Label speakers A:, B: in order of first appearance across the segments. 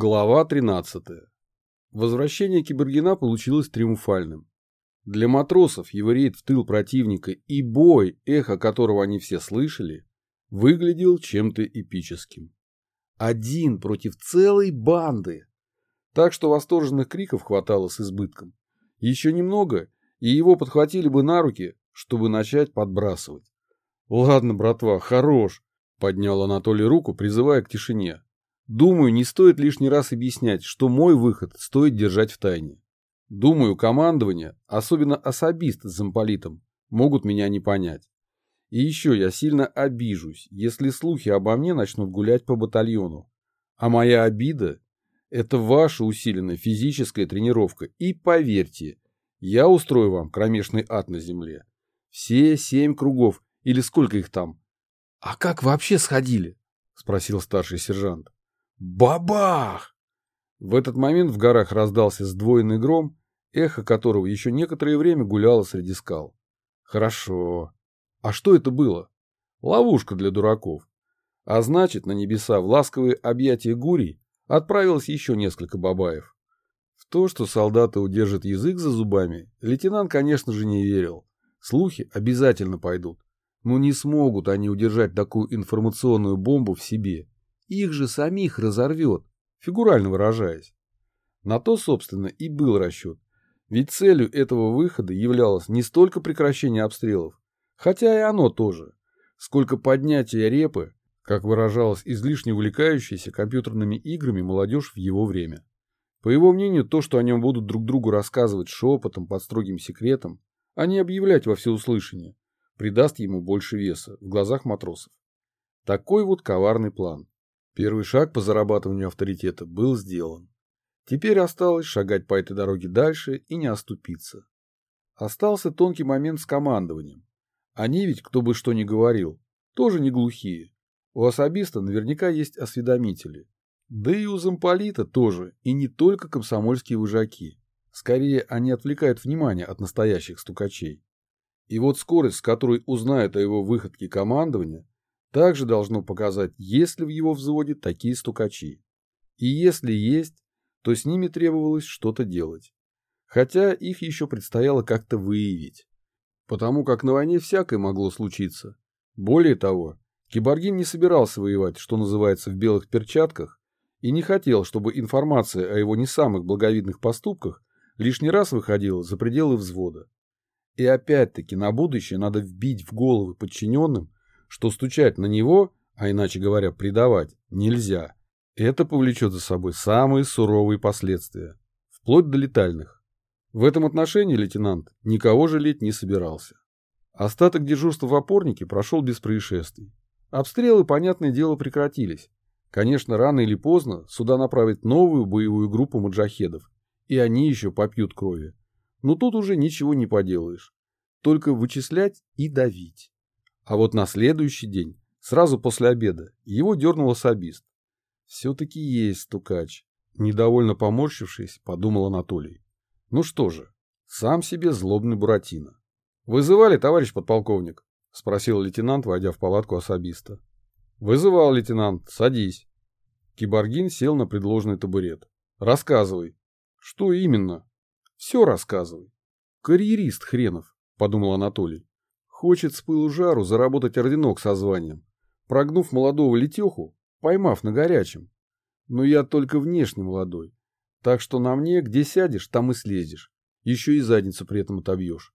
A: Глава 13. Возвращение Кибергена получилось триумфальным. Для матросов его рейд в тыл противника и бой, эхо которого они все слышали, выглядел чем-то эпическим. Один против целой банды. Так что восторженных криков хватало с избытком. Еще немного, и его подхватили бы на руки, чтобы начать подбрасывать. «Ладно, братва, хорош!» — поднял Анатолий руку, призывая к тишине. Думаю, не стоит лишний раз объяснять, что мой выход стоит держать в тайне. Думаю, командование, особенно особист с замполитом, могут меня не понять. И еще я сильно обижусь, если слухи обо мне начнут гулять по батальону. А моя обида – это ваша усиленная физическая тренировка. И поверьте, я устрою вам кромешный ад на земле. Все семь кругов, или сколько их там. – А как вообще сходили? – спросил старший сержант. Бабах! В этот момент в горах раздался сдвоенный гром, эхо которого еще некоторое время гуляло среди скал. Хорошо. А что это было? Ловушка для дураков. А значит, на небеса в ласковые объятия Гурий отправилось еще несколько бабаев. В то, что солдаты удержат язык за зубами, лейтенант, конечно же, не верил. Слухи обязательно пойдут. Но не смогут они удержать такую информационную бомбу в себе их же самих разорвет, фигурально выражаясь. На то, собственно, и был расчет. Ведь целью этого выхода являлось не столько прекращение обстрелов, хотя и оно тоже, сколько поднятие репы, как выражалось излишне увлекающаяся компьютерными играми молодежь в его время. По его мнению, то, что о нем будут друг другу рассказывать шепотом под строгим секретом, а не объявлять во всеуслышание, придаст ему больше веса в глазах матросов. Такой вот коварный план. Первый шаг по зарабатыванию авторитета был сделан. Теперь осталось шагать по этой дороге дальше и не оступиться. Остался тонкий момент с командованием. Они ведь, кто бы что ни говорил, тоже не глухие. У особиста наверняка есть осведомители. Да и у замполита тоже, и не только комсомольские выжаки. Скорее, они отвлекают внимание от настоящих стукачей. И вот скорость, с которой узнают о его выходке командования, также должно показать, есть ли в его взводе такие стукачи. И если есть, то с ними требовалось что-то делать. Хотя их еще предстояло как-то выявить. Потому как на войне всякое могло случиться. Более того, Киборгин не собирался воевать, что называется, в белых перчатках, и не хотел, чтобы информация о его не самых благовидных поступках лишний раз выходила за пределы взвода. И опять-таки на будущее надо вбить в головы подчиненным, что стучать на него, а иначе говоря, предавать, нельзя. Это повлечет за собой самые суровые последствия, вплоть до летальных. В этом отношении лейтенант никого жалеть не собирался. Остаток дежурства в опорнике прошел без происшествий. Обстрелы, понятное дело, прекратились. Конечно, рано или поздно сюда направят новую боевую группу маджахедов, и они еще попьют крови. Но тут уже ничего не поделаешь. Только вычислять и давить. А вот на следующий день, сразу после обеда, его дернул особист. Все-таки есть стукач. Недовольно поморщившись, подумал Анатолий. Ну что же, сам себе злобный Буратино. «Вызывали, товарищ подполковник?» — спросил лейтенант, войдя в палатку особиста. «Вызывал, лейтенант. Садись». Киборгин сел на предложенный табурет. «Рассказывай». «Что именно?» «Все рассказывай». «Карьерист хренов», — подумал Анатолий. Хочет с пылу жару заработать орденок со званием, прогнув молодого летеху, поймав на горячем. Но я только внешне молодой, так что на мне где сядешь, там и слезешь, еще и задницу при этом отобьешь.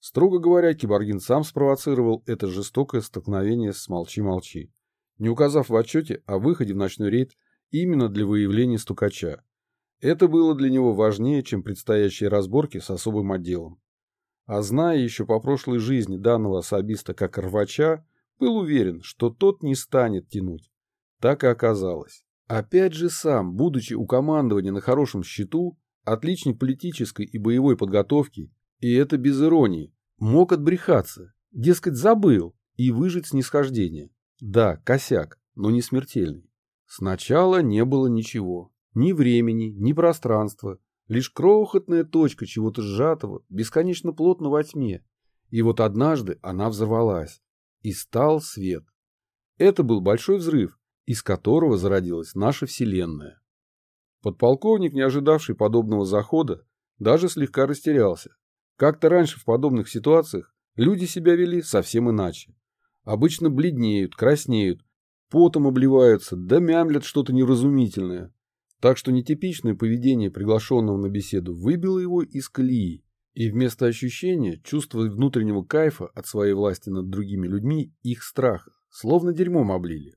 A: Строго говоря, Киборгин сам спровоцировал это жестокое столкновение с «молчи-молчи», не указав в отчете о выходе в ночной рейд именно для выявления стукача. Это было для него важнее, чем предстоящие разборки с особым отделом. А зная еще по прошлой жизни данного особиста как рвача, был уверен, что тот не станет тянуть. Так и оказалось. Опять же сам, будучи у командования на хорошем счету, отличник политической и боевой подготовки, и это без иронии, мог отбрехаться, дескать, забыл, и выжить снисхождение. Да, косяк, но не смертельный. Сначала не было ничего. Ни времени, ни пространства, Лишь крохотная точка чего-то сжатого, бесконечно плотно во тьме. И вот однажды она взорвалась. И стал свет. Это был большой взрыв, из которого зародилась наша Вселенная. Подполковник, не ожидавший подобного захода, даже слегка растерялся. Как-то раньше в подобных ситуациях люди себя вели совсем иначе. Обычно бледнеют, краснеют, потом обливаются, да мямлят что-то невразумительное. Так что нетипичное поведение приглашенного на беседу выбило его из колеи. И вместо ощущения, чувства внутреннего кайфа от своей власти над другими людьми, их страха, словно дерьмом облили.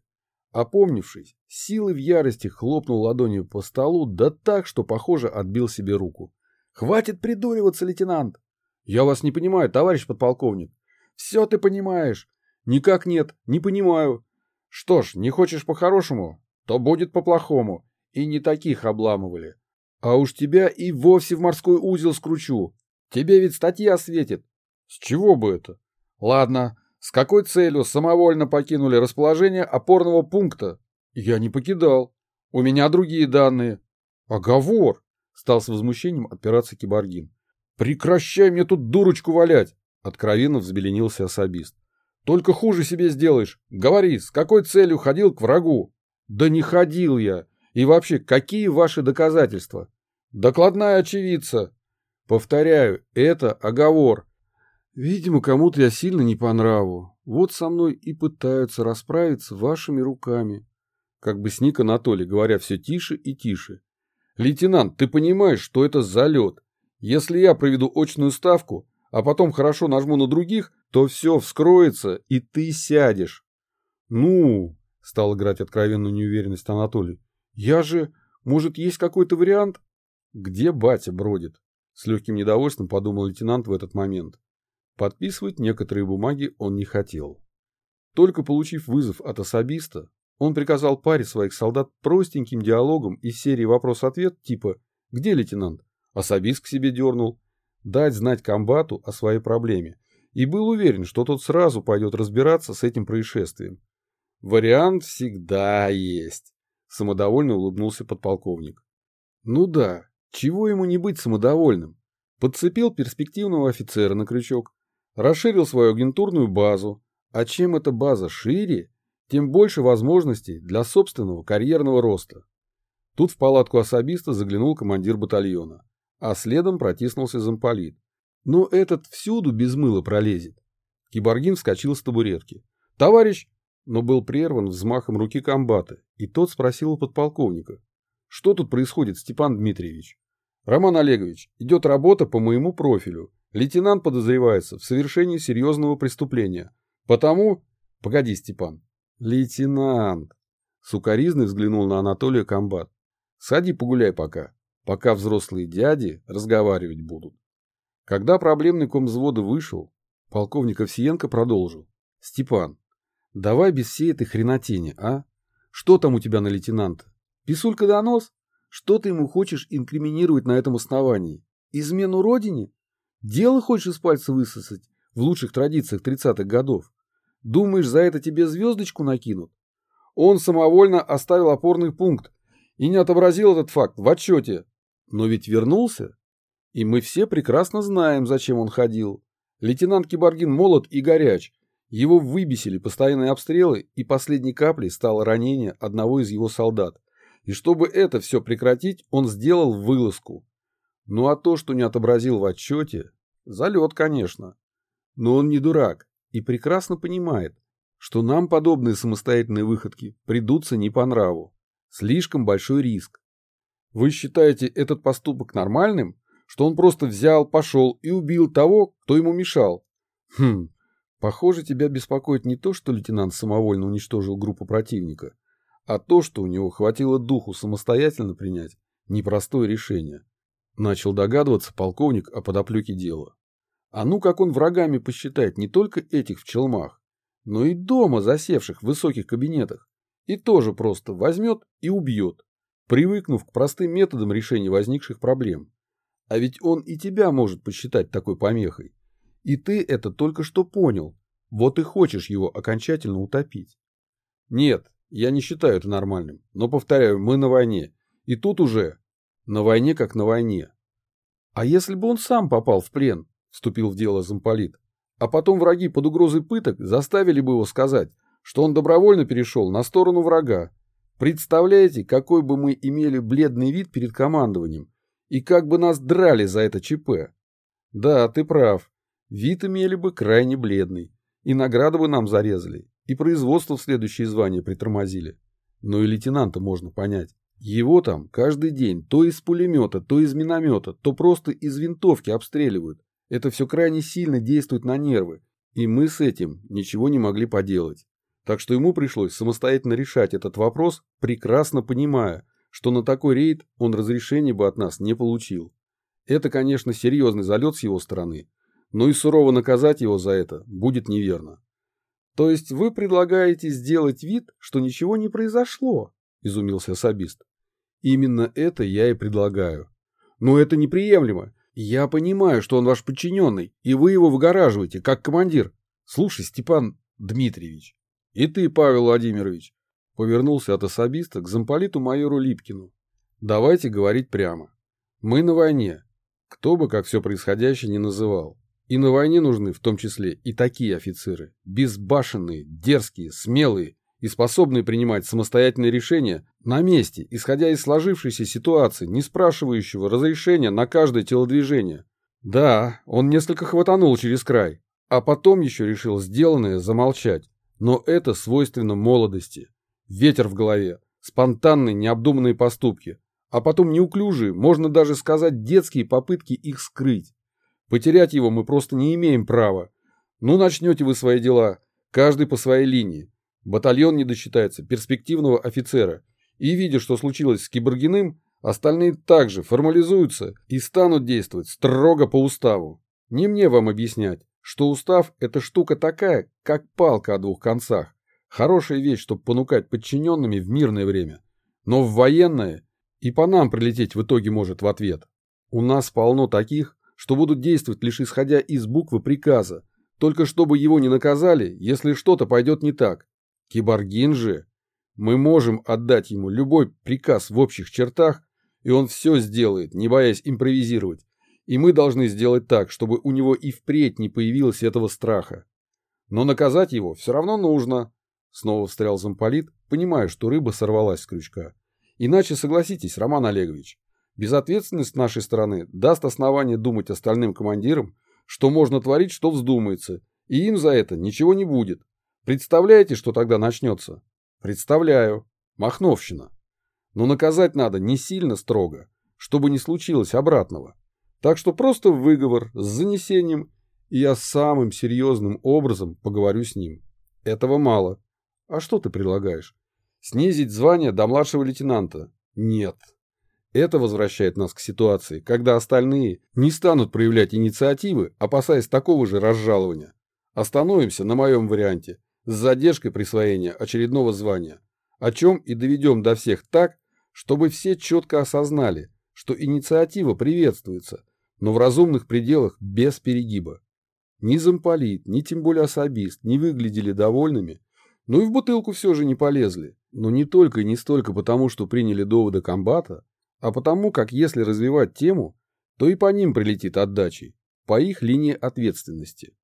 A: Опомнившись, силой в ярости хлопнул ладонью по столу, да так, что, похоже, отбил себе руку. «Хватит придуриваться, лейтенант!» «Я вас не понимаю, товарищ подполковник». «Все ты понимаешь». «Никак нет, не понимаю». «Что ж, не хочешь по-хорошему, то будет по-плохому. И не таких обламывали. А уж тебя и вовсе в морской узел скручу. Тебе ведь статья светит. С чего бы это? Ладно, с какой целью самовольно покинули расположение опорного пункта? Я не покидал. У меня другие данные. Оговор. Стал с возмущением отпираться киборгин. Прекращай мне тут дурочку валять. Откровенно взбеленился особист. Только хуже себе сделаешь. Говори, с какой целью ходил к врагу? Да не ходил я. И вообще, какие ваши доказательства? Докладная очевидца. Повторяю, это оговор. Видимо, кому-то я сильно не по нраву. Вот со мной и пытаются расправиться вашими руками. Как бы сник Анатолий, говоря все тише и тише. Лейтенант, ты понимаешь, что это залет? Если я проведу очную ставку, а потом хорошо нажму на других, то все вскроется, и ты сядешь. Ну, стал играть откровенную неуверенность Анатолий. Я же, может, есть какой-то вариант? Где батя бродит? С легким недовольством подумал лейтенант в этот момент. Подписывать некоторые бумаги он не хотел. Только получив вызов от особиста, он приказал паре своих солдат простеньким диалогом из серии вопрос-ответ типа «Где лейтенант?» Особист к себе дернул, дать знать комбату о своей проблеме, и был уверен, что тот сразу пойдет разбираться с этим происшествием. Вариант всегда есть, самодовольно улыбнулся подполковник. Ну да, чего ему не быть самодовольным? Подцепил перспективного офицера на крючок, расширил свою агентурную базу, а чем эта база шире, тем больше возможностей для собственного карьерного роста. Тут в палатку особиста заглянул командир батальона, а следом протиснулся замполит. Но этот всюду без мыла пролезет. Киборгин вскочил с табуретки. «Товарищ!» Но был прерван взмахом руки комбата, и тот спросил у подполковника. «Что тут происходит, Степан Дмитриевич?» Роман Олегович, идет работа по моему профилю. Лейтенант подозревается в совершении серьезного преступления. Потому... Погоди, Степан. Лейтенант. Сукаризный взглянул на Анатолия Комбат. Сади погуляй пока. Пока взрослые дяди разговаривать будут. Когда проблемный ком взвода вышел, полковник Овсиенко продолжил. Степан, давай без всей этой хренотени, а? Что там у тебя на лейтенанта? Писулька донос? Что ты ему хочешь инкриминировать на этом основании? Измену родине? Дело хочешь из пальца высосать в лучших традициях 30-х годов? Думаешь, за это тебе звездочку накинут? Он самовольно оставил опорный пункт и не отобразил этот факт в отчете. Но ведь вернулся. И мы все прекрасно знаем, зачем он ходил. Лейтенант Киборгин молод и горяч. Его выбесили постоянные обстрелы, и последней каплей стало ранение одного из его солдат. И чтобы это все прекратить, он сделал вылазку. Ну а то, что не отобразил в отчете, залет, конечно. Но он не дурак и прекрасно понимает, что нам подобные самостоятельные выходки придутся не по нраву. Слишком большой риск. Вы считаете этот поступок нормальным? Что он просто взял, пошел и убил того, кто ему мешал? Хм, похоже, тебя беспокоит не то, что лейтенант самовольно уничтожил группу противника, а то, что у него хватило духу самостоятельно принять непростое решение. Начал догадываться полковник о подоплеке дела. А ну как он врагами посчитает не только этих в челмах, но и дома засевших в высоких кабинетах. И тоже просто возьмет и убьет, привыкнув к простым методам решения возникших проблем. А ведь он и тебя может посчитать такой помехой. И ты это только что понял. Вот и хочешь его окончательно утопить. Нет, я не считаю это нормальным, но, повторяю, мы на войне. И тут уже на войне как на войне. А если бы он сам попал в плен, вступил в дело замполит, а потом враги под угрозой пыток заставили бы его сказать, что он добровольно перешел на сторону врага, Представляете, какой бы мы имели бледный вид перед командованием, и как бы нас драли за это ЧП? Да, ты прав. Вид имели бы крайне бледный. И награду бы нам зарезали, и производство в следующее звание притормозили. Но и лейтенанта можно понять. Его там каждый день то из пулемета, то из миномета, то просто из винтовки обстреливают. Это все крайне сильно действует на нервы, и мы с этим ничего не могли поделать. Так что ему пришлось самостоятельно решать этот вопрос, прекрасно понимая, что на такой рейд он разрешения бы от нас не получил. Это, конечно, серьезный залет с его стороны, но и сурово наказать его за это будет неверно. То есть вы предлагаете сделать вид, что ничего не произошло, изумился особист. Именно это я и предлагаю. Но это неприемлемо. Я понимаю, что он ваш подчиненный, и вы его выгораживаете, как командир. Слушай, Степан Дмитриевич, и ты, Павел Владимирович, повернулся от особиста к замполиту майору Липкину. Давайте говорить прямо. Мы на войне. Кто бы как все происходящее не называл. И на войне нужны в том числе и такие офицеры. Безбашенные, дерзкие, смелые и способные принимать самостоятельные решения на месте, исходя из сложившейся ситуации, не спрашивающего разрешения на каждое телодвижение. Да, он несколько хватанул через край, а потом еще решил сделанное замолчать. Но это свойственно молодости. Ветер в голове, спонтанные необдуманные поступки, а потом неуклюжие, можно даже сказать детские попытки их скрыть. Потерять его мы просто не имеем права. Ну, начнете вы свои дела, каждый по своей линии. Батальон не досчитается перспективного офицера. И, видя, что случилось с Киборгиным, остальные также формализуются и станут действовать строго по уставу. Не мне вам объяснять, что устав – это штука такая, как палка о двух концах. Хорошая вещь, чтобы понукать подчиненными в мирное время. Но в военное и по нам прилететь в итоге может в ответ. У нас полно таких, что будут действовать лишь исходя из буквы приказа, только чтобы его не наказали, если что-то пойдет не так. Киборгин же. Мы можем отдать ему любой приказ в общих чертах, и он все сделает, не боясь импровизировать. И мы должны сделать так, чтобы у него и впредь не появилось этого страха. Но наказать его все равно нужно. Снова встрял замполит, понимая, что рыба сорвалась с крючка. Иначе согласитесь, Роман Олегович, безответственность с нашей стороны даст основание думать остальным командирам, что можно творить, что вздумается, и им за это ничего не будет. Представляете, что тогда начнется? Представляю. Махновщина. Но наказать надо не сильно строго, чтобы не случилось обратного. Так что просто выговор с занесением, и я самым серьезным образом поговорю с ним. Этого мало. А что ты предлагаешь? Снизить звание до младшего лейтенанта? Нет. Это возвращает нас к ситуации, когда остальные не станут проявлять инициативы, опасаясь такого же разжалования. Остановимся на моем варианте с задержкой присвоения очередного звания, о чем и доведем до всех так, чтобы все четко осознали, что инициатива приветствуется, но в разумных пределах без перегиба. Ни замполит, ни тем более особист не выглядели довольными, но и в бутылку все же не полезли. Но не только и не столько потому, что приняли доводы комбата, а потому как если развивать тему, то и по ним прилетит отдачей, по их линии ответственности.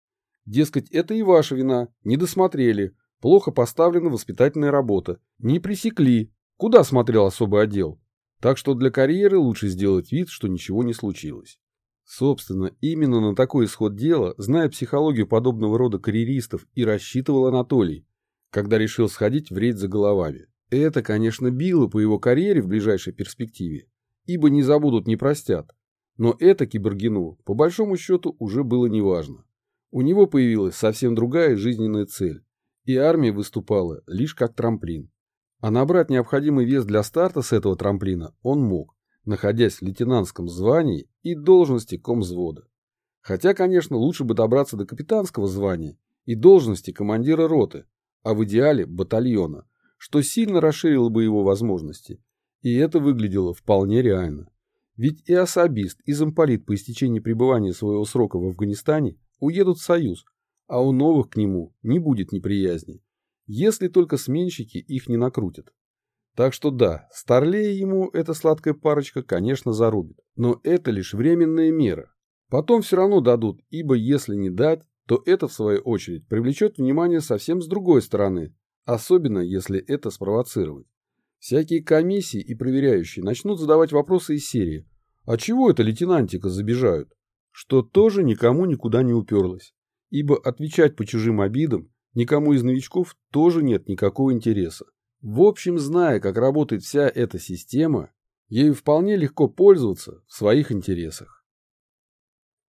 A: Дескать, это и ваша вина, не досмотрели, плохо поставлена воспитательная работа, не пресекли, куда смотрел особый отдел. Так что для карьеры лучше сделать вид, что ничего не случилось. Собственно, именно на такой исход дела, зная психологию подобного рода карьеристов, и рассчитывал Анатолий, когда решил сходить в рейд за головами. Это, конечно, било по его карьере в ближайшей перспективе, ибо не забудут, не простят. Но это Киборгину, по большому счету, уже было неважно. У него появилась совсем другая жизненная цель, и армия выступала лишь как трамплин. А набрать необходимый вес для старта с этого трамплина он мог, находясь в лейтенантском звании и должности комзвода. Хотя, конечно, лучше бы добраться до капитанского звания и должности командира роты, а в идеале батальона, что сильно расширило бы его возможности. И это выглядело вполне реально. Ведь и особист, и замполит по истечении пребывания своего срока в Афганистане уедут в Союз, а у новых к нему не будет неприязни, если только сменщики их не накрутят. Так что да, старлея ему эта сладкая парочка, конечно, зарубит, но это лишь временная мера. Потом все равно дадут, ибо если не дать, то это, в свою очередь, привлечет внимание совсем с другой стороны, особенно если это спровоцировать. Всякие комиссии и проверяющие начнут задавать вопросы из серии «А чего это лейтенантика забежают?» Что тоже никому никуда не уперлось, ибо отвечать по чужим обидам никому из новичков тоже нет никакого интереса. В общем, зная, как работает вся эта система, ею вполне легко пользоваться в своих интересах.